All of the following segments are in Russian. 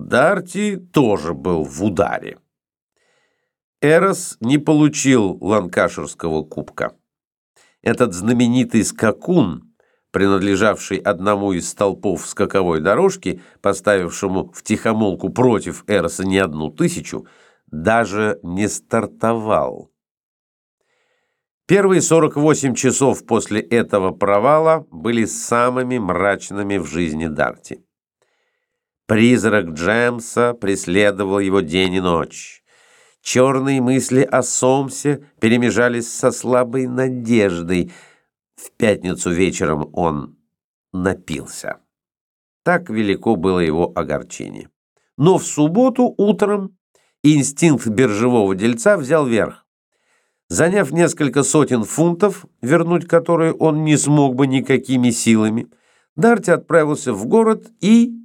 Дарти тоже был в ударе. Эрос не получил ланкаширского кубка. Этот знаменитый скакун, принадлежавший одному из столпов скаковой дорожки, поставившему в тихомолку против Эроса не одну тысячу, даже не стартовал. Первые 48 часов после этого провала были самыми мрачными в жизни Дарти. Призрак Джемса преследовал его день и ночь. Черные мысли о Сомсе перемежались со слабой надеждой. В пятницу вечером он напился. Так велико было его огорчение. Но в субботу утром инстинкт биржевого дельца взял верх. Заняв несколько сотен фунтов, вернуть которые он не смог бы никакими силами, Дарти отправился в город и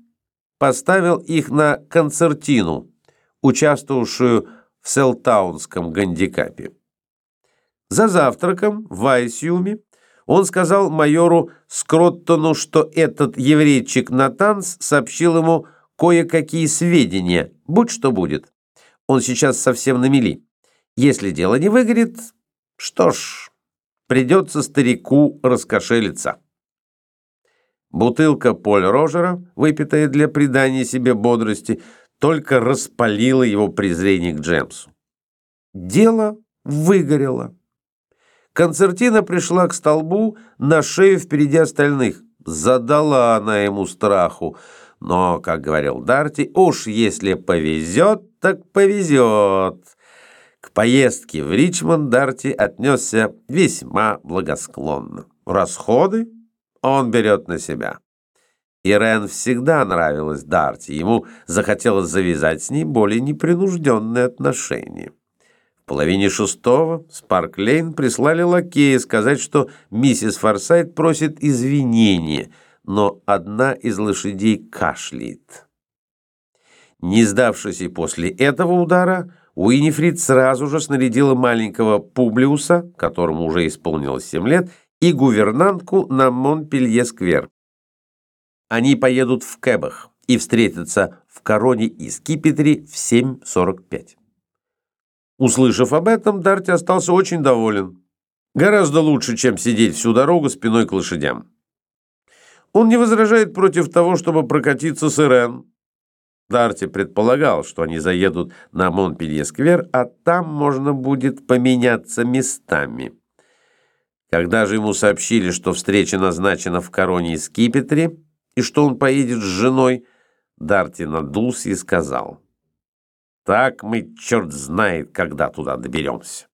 поставил их на концертину, участвовавшую в Селтаунском гандикапе. За завтраком в Айсиуме он сказал майору Скроттону, что этот еврейчик Натанс сообщил ему кое-какие сведения, будь что будет. Он сейчас совсем на мели. Если дело не выгорит, что ж, придется старику раскошелиться. Бутылка Поль Рожера, выпитая для придания себе бодрости, только распалила его презрение к Джемсу. Дело выгорело. Концертина пришла к столбу на шею впереди остальных. Задала она ему страху. Но, как говорил Дарти, уж если повезет, так повезет. К поездке в Ричмонд Дарти отнесся весьма благосклонно. Расходы он берет на себя. Ирен всегда нравилась Дарти, ему захотелось завязать с ней более непринужденные отношения. В половине шестого Спарк Лейн прислали лакея сказать, что миссис Форсайт просит извинения, но одна из лошадей кашляет. Не сдавшись и после этого удара, Уинифрид сразу же снарядила маленького Публиуса, которому уже исполнилось семь лет, и гувернантку на Монпелье-сквер. Они поедут в Кэбах и встретятся в Короне и Скипетре в 7.45. Услышав об этом, Дарти остался очень доволен. Гораздо лучше, чем сидеть всю дорогу спиной к лошадям. Он не возражает против того, чтобы прокатиться с Ирен. Дарти предполагал, что они заедут на Монпелье-сквер, а там можно будет поменяться местами. Когда же ему сообщили, что встреча назначена в Короне и Скипетре, и что он поедет с женой, Дарти надулся и сказал, «Так мы, черт знает, когда туда доберемся».